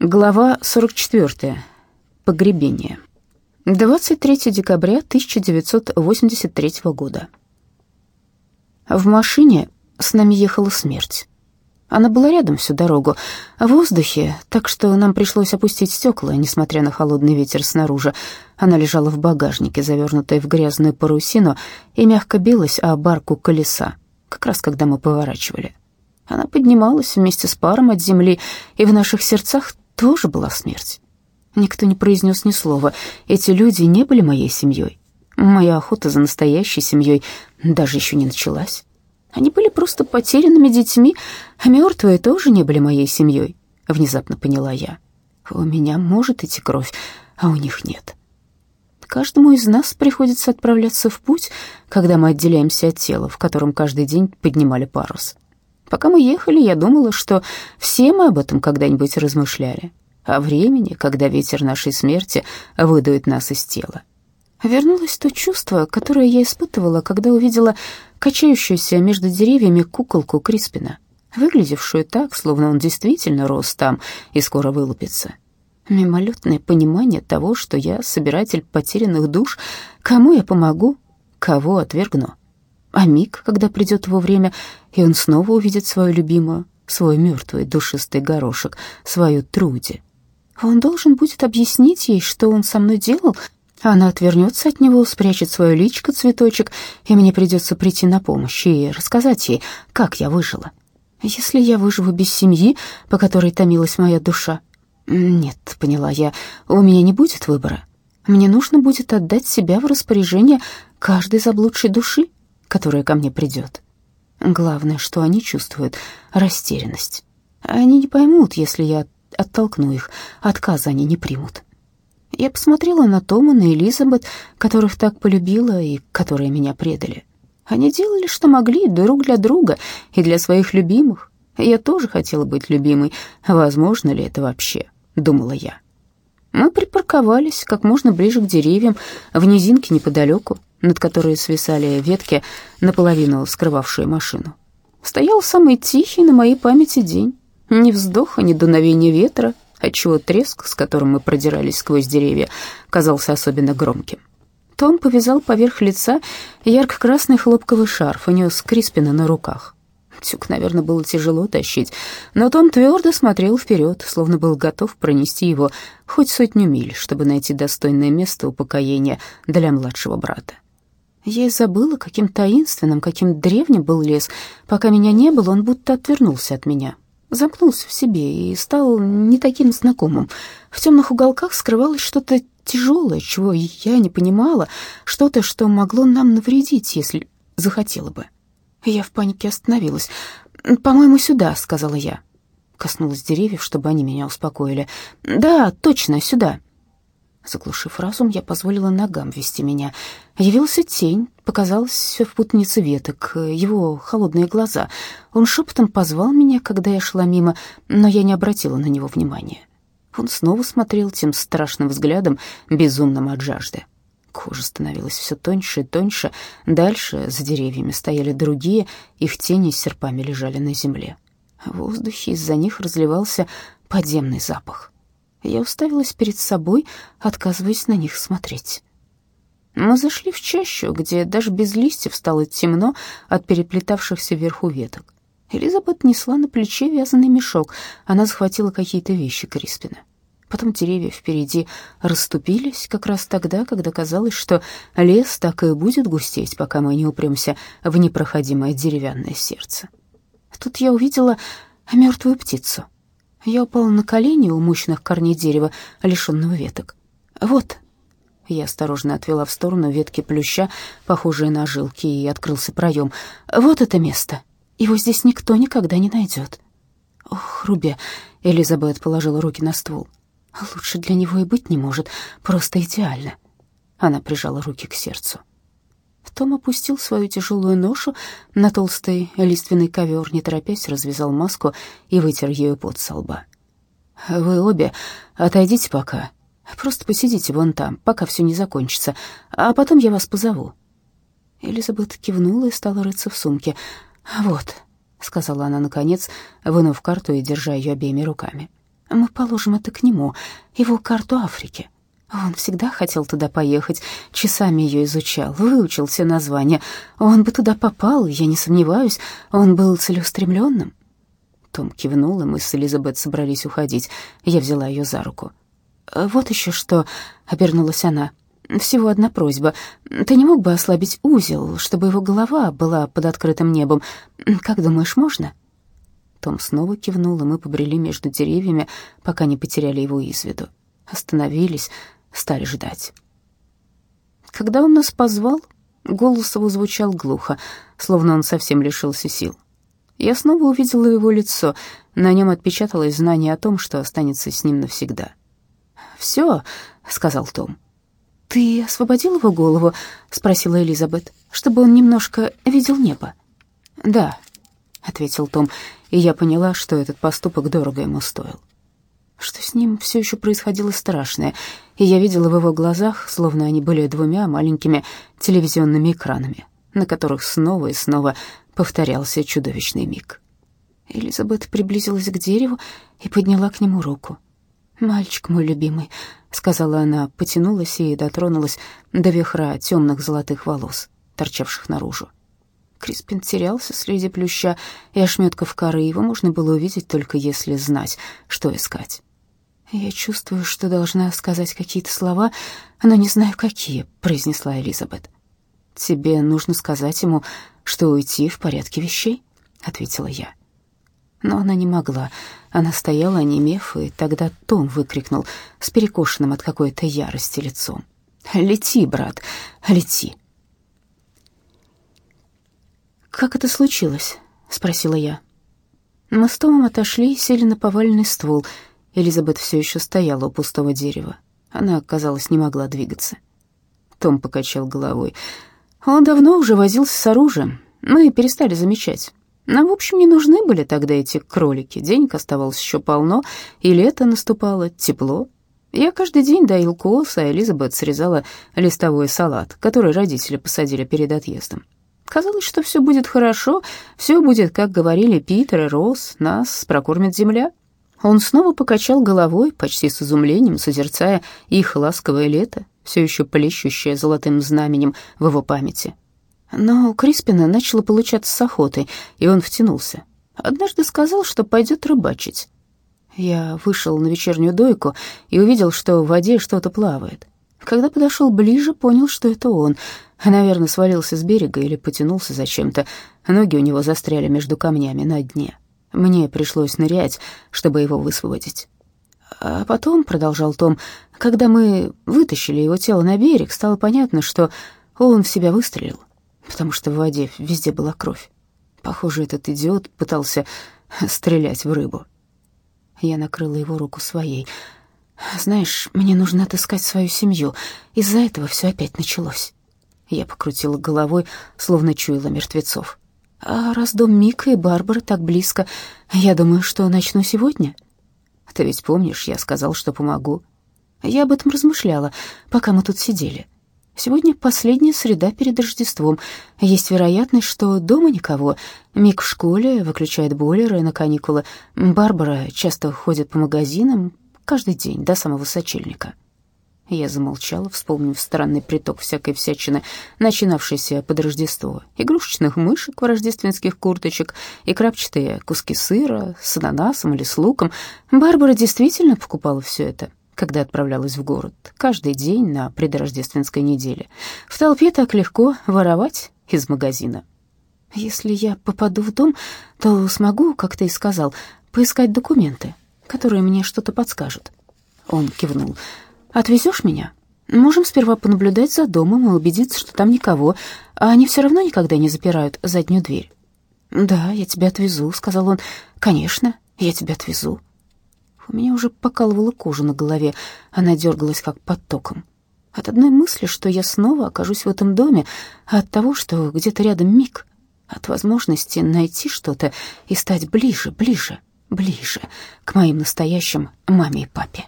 Глава 44. Погребение. 23 декабря 1983 года. В машине с нами ехала смерть. Она была рядом всю дорогу, в воздухе, так что нам пришлось опустить стекла, несмотря на холодный ветер снаружи. Она лежала в багажнике, завернутая в грязную парусину, и мягко билась о барку колеса, как раз когда мы поворачивали. Она поднималась вместе с паром от земли, и в наших сердцах тоже была смерть. Никто не произнес ни слова. Эти люди не были моей семьей. Моя охота за настоящей семьей даже еще не началась. Они были просто потерянными детьми, а мертвые тоже не были моей семьей, внезапно поняла я. У меня может идти кровь, а у них нет. Каждому из нас приходится отправляться в путь, когда мы отделяемся от тела, в котором каждый день поднимали парус. Пока мы ехали, я думала, что все мы об этом когда-нибудь размышляли. О времени, когда ветер нашей смерти выдует нас из тела. Вернулось то чувство, которое я испытывала, когда увидела качающуюся между деревьями куколку Криспина, выглядевшую так, словно он действительно рос там и скоро вылупится. Мимолетное понимание того, что я собиратель потерянных душ, кому я помогу, кого отвергну. А миг, когда придет его время, и он снова увидит свою любимую, свой мертвый душистый горошек, свою Труди. Он должен будет объяснить ей, что он со мной делал. Она отвернется от него, спрячет свое личико, цветочек, и мне придется прийти на помощь и рассказать ей, как я выжила. Если я выживу без семьи, по которой томилась моя душа... Нет, поняла я, у меня не будет выбора. Мне нужно будет отдать себя в распоряжение каждой заблудшей души которая ко мне придет. Главное, что они чувствуют — растерянность. Они не поймут, если я оттолкну их, отказа они не примут. Я посмотрела на Тома, на Элизабет, которых так полюбила и которые меня предали. Они делали, что могли, друг для друга и для своих любимых. Я тоже хотела быть любимой. Возможно ли это вообще, думала я. Мы припарковались как можно ближе к деревьям, в низинке неподалеку над которой свисали ветки, наполовину скрывавшие машину. Стоял самый тихий на моей памяти день. Ни вздоха, ни дуновения ветра, отчего треск, с которым мы продирались сквозь деревья, казался особенно громким. Том повязал поверх лица ярко-красный хлопковый шарф и нес Криспина на руках. Тюк, наверное, было тяжело тащить, но Том твердо смотрел вперед, словно был готов пронести его хоть сотню миль, чтобы найти достойное место упокоения для младшего брата. Я и забыла, каким таинственным, каким древним был лес. Пока меня не было, он будто отвернулся от меня, замкнулся в себе и стал не таким знакомым. В темных уголках скрывалось что-то тяжелое, чего я не понимала, что-то, что могло нам навредить, если захотела бы. Я в панике остановилась. «По-моему, сюда», — сказала я. Коснулась деревьев, чтобы они меня успокоили. «Да, точно, сюда». Заглушив разум, я позволила ногам вести меня. Явился тень, показалась в путанице веток, его холодные глаза. Он шепотом позвал меня, когда я шла мимо, но я не обратила на него внимания. Он снова смотрел тем страшным взглядом, безумным от жажды. Кожа становилась все тоньше и тоньше. Дальше за деревьями стояли другие, их тени серпами лежали на земле. В воздухе из-за них разливался подземный запах. Я уставилась перед собой, отказываясь на них смотреть. Мы зашли в чащу, где даже без листьев стало темно от переплетавшихся вверху веток. Элизабет несла на плече вязаный мешок. Она захватила какие-то вещи Криспина. Потом деревья впереди расступились как раз тогда, когда казалось, что лес так и будет густеть, пока мы не упремся в непроходимое деревянное сердце. Тут я увидела мертвую птицу — я упала на колени у мощных корней дерева, лишенного веток. «Вот». Я осторожно отвела в сторону ветки плюща, похожие на жилки, и открылся проем. «Вот это место. Его здесь никто никогда не найдет». «Ох, Руби», — Элизабет положила руки на ствол. «Лучше для него и быть не может. Просто идеально». Она прижала руки к сердцу. Том опустил свою тяжелую ношу на толстый лиственный ковер, не торопясь развязал маску и вытер ею пот со лба. «Вы обе отойдите пока. Просто посидите вон там, пока все не закончится, а потом я вас позову». Элизабет кивнула и стала рыться в сумке. «Вот», — сказала она наконец, вынув карту и держа ее обеими руками. Мы положим это к нему, его карту Африки. Он всегда хотел туда поехать, часами ее изучал, выучил все названия. Он бы туда попал, я не сомневаюсь, он был целеустремленным. Том кивнул, и мы с Элизабет собрались уходить. Я взяла ее за руку. «Вот еще что», — обернулась она. «Всего одна просьба. Ты не мог бы ослабить узел, чтобы его голова была под открытым небом? Как думаешь, можно?» Том снова кивнул, и мы побрели между деревьями, пока не потеряли его из виду. Остановились, стали ждать. Когда он нас позвал, голос его звучал глухо, словно он совсем лишился сил. Я снова увидела его лицо, на нем отпечаталось знание о том, что останется с ним навсегда. «Все», — сказал Том. «Ты освободил его голову?» — спросила Элизабет, «чтобы он немножко видел небо». «Да», — ответил Том, и я поняла, что этот поступок дорого ему стоил что с ним все еще происходило страшное, и я видела в его глазах, словно они были двумя маленькими телевизионными экранами, на которых снова и снова повторялся чудовищный миг. Элизабет приблизилась к дереву и подняла к нему руку. «Мальчик мой любимый», — сказала она, потянулась и дотронулась до вихра темных золотых волос, торчавших наружу. Криспин терялся среди плюща и ошметков коры, его можно было увидеть только если знать, что искать. «Я чувствую, что должна сказать какие-то слова, но не знаю, какие», — произнесла Элизабет. «Тебе нужно сказать ему, что уйти в порядке вещей», — ответила я. Но она не могла. Она стояла, онемев, и тогда Том выкрикнул с перекошенным от какой-то ярости лицом. «Лети, брат, лети!» «Как это случилось?» — спросила я. Мы с Томом отошли и сели на поваленный ствол — Элизабет все еще стояла у пустого дерева. Она, казалось, не могла двигаться. Том покачал головой. Он давно уже возился с оружием. Мы перестали замечать. Нам, в общем, не нужны были тогда эти кролики. Денег оставалось еще полно, и лето наступало, тепло. Я каждый день доил коз, а Элизабет срезала листовой салат, который родители посадили перед отъездом. Казалось, что все будет хорошо, все будет, как говорили Питер и Росс, нас прокормит земля. Он снова покачал головой, почти с изумлением, созерцая их ласковое лето, все еще плещущее золотым знаменем в его памяти. Но у Криспина начало получаться с охотой, и он втянулся. Однажды сказал, что пойдет рыбачить. Я вышел на вечернюю дойку и увидел, что в воде что-то плавает. Когда подошел ближе, понял, что это он. Наверное, свалился с берега или потянулся зачем-то. Ноги у него застряли между камнями на дне. Мне пришлось нырять, чтобы его высвободить. А потом, продолжал Том, когда мы вытащили его тело на берег, стало понятно, что он в себя выстрелил, потому что в воде везде была кровь. Похоже, этот идиот пытался стрелять в рыбу. Я накрыла его руку своей. «Знаешь, мне нужно отыскать свою семью. Из-за этого все опять началось». Я покрутила головой, словно чуяла мертвецов. А раз дом Мика и Барбары так близко, я думаю, что начну сегодня. Ты ведь помнишь, я сказал, что помогу. Я об этом размышляла, пока мы тут сидели. Сегодня последняя среда перед Рождеством. Есть вероятность, что дома никого. Мик в школе, выключает бойлеры на каникулы. Барбара часто ходит по магазинам каждый день до самого сочельника. Я замолчала, вспомнив странный приток всякой всячины, начинавшийся под Рождество. Игрушечных мышек в рождественских курточек и крапчатые куски сыра с ананасом или с луком. Барбара действительно покупала все это, когда отправлялась в город, каждый день на предрождественской неделе. В толпе так легко воровать из магазина. Если я попаду в дом, то смогу, как ты и сказал, поискать документы, которые мне что-то подскажут. Он кивнул. Отвезешь меня? Можем сперва понаблюдать за домом и убедиться, что там никого, а они все равно никогда не запирают заднюю дверь. «Да, я тебя отвезу», — сказал он. «Конечно, я тебя отвезу». У меня уже покалывала кожа на голове, она дергалась как под током. От одной мысли, что я снова окажусь в этом доме, а от того, что где-то рядом миг, от возможности найти что-то и стать ближе, ближе, ближе к моим настоящим маме и папе.